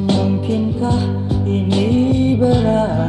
Mungkinkah ini berakhir